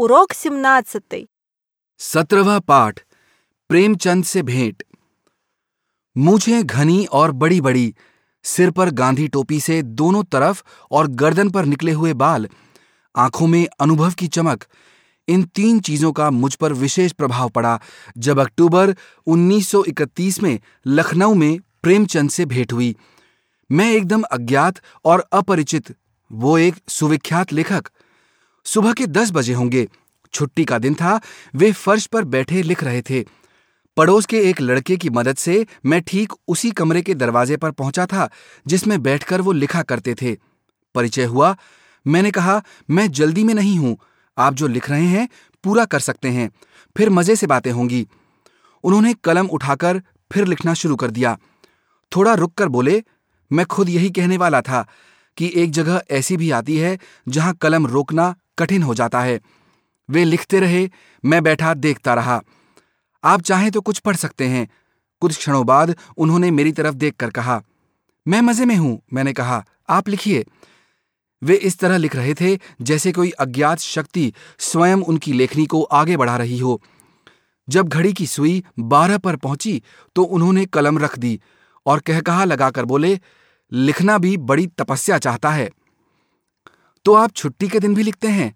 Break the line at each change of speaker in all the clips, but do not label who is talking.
Урок 17.
सत्रहवा पाठ प्रेमचंद से भेंट मूछें घनी और बड़ी बड़ी सिर पर गांधी टोपी से दोनों तरफ और गर्दन पर निकले हुए बाल आंखों में अनुभव की चमक इन तीन चीजों का मुझ पर विशेष प्रभाव पड़ा जब अक्टूबर 1931 में लखनऊ में प्रेमचंद से भेंट हुई मैं एकदम अज्ञात और अपरिचित वो एक सुविख्यात लेखक सुबह के दस बजे होंगे। छुट्टी का दिन था, वे फर्श पर बैठे लिख रहे थे। पड़ोस के एक लड़के की मदद से मैं ठीक उसी कमरे के दरवाजे पर पहुँचा था, जिसमें बैठकर वो लिखा करते थे। परिचय हुआ, मैंने कहा, मैं जल्दी में नहीं हूँ। आप जो लिख रहे हैं, पूरा कर सकते हैं। फिर मज़े से बातें होंगी। उन्होंने कलम उठाकर फिर लिखना शुरू कर दिया। थोड़ा रुक कर बोले, मैं खुद यही कहने वाला था कि एक जगह ऐसी भी आती है जहाँ कलम रोकना कठिन हो जाता है। वे लिखते रहे, मैं बैठा देखता रहा। आप चाहें तो कुछ पढ़ सकते हैं। कुछ क्षणों बाद उन्होंने मेरी तरफ़ देखकर कहा, मैं मज़े में हूँ, मैंने कहा, आप लिखिए। वे इस तरह लिख रहे थे, जैसे कोई अज्ञात शक्ति स्वयं उनकी लेखनी को आगे बढ़ा रही हो। जब घड़ी की सुई बारह पर पहुँची तो उन्होंने कलम रख दी और कहकहा लगाकर बोले, लिखना भी बड़ी तपस्या चाहता है। तो आप छुट्टी के दिन भी लिखते हैं।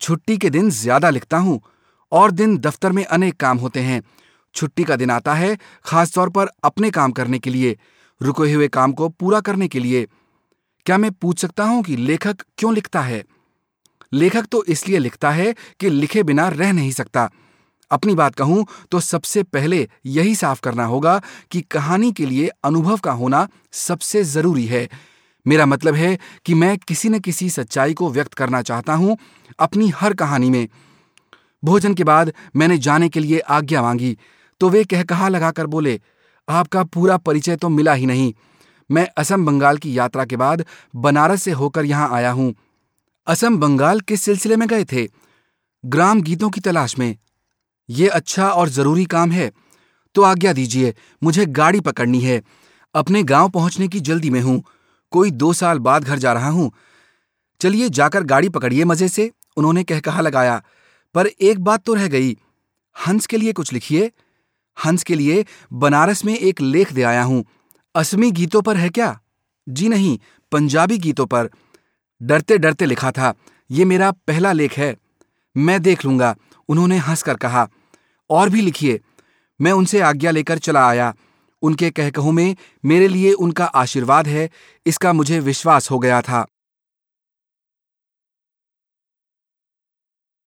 छुट्टी के दिन ज़्यादा लिखता हूँ, और दिन दफ्तर में अनेक काम होते हैं। छुट्टी का दिन आता है, खासतौर पर अपने काम करने के लिए, रुके हुए काम को पूरा करने के लिए। क्या मैं पूछ सकता हूँ कि लेखक क्यों लिखता है? लेखक तो इसलिए लिखता है कि लिखे बिना रह नहीं सकता। अपनी बात कहूँ तो सबसे पहले यही साफ़ करना होगा कि कहानी के लिए अनुभव का होना सबसे ज़रूरी है। मेरा मतलब है कि मैं किसी न किसी सच्चाई को व्यक्त करना चाहता हूँ अपनी हर कहानी में। भोजन के बाद मैंने जाने के लिए आज्ञा मांगी तो वे कह कहा लगाकर बोले, आपका पूरा परिचय तो मिला ही नहीं। मैं असम बंगाल की यात्रा के बाद बनारस से होकर यहाँ आया हूँ। असम बंगाल किस सिलसिले में गए थे? ग्राम गीतों की तलाश में। ये अच्छा और ज़रूरी काम है तो आज्ञा दीजिए, मुझे गाड़ी पकड़नी है। अपने गाँव पहुँचने की जल्दी में हूँ। कोई दो साल बाद घर जा रहा हूँ। चलिए जाकर गाड़ी पकड़िए मज़े से, उन्होंने कह कहा लगाया। पर एक बात तो रह गई, हंस के लिए कुछ लिखिए। हंस के लिए बनारस में एक लेख दे आया हूँ। असमी गीतों पर है क्या? जी नहीं, पंजाबी गीतों पर। डरते डरते लिखा था, ये मेरा पहला लेख है। मैं देख लूँगा, उन्होंने हंसकर कहा। और भी लिखिए। मैं उनसे आज्ञा लेकर चला आया। उनके कहकहों में मेरे लिए उनका आशीर्वाद है इसका मुझे विश्वास हो गया था।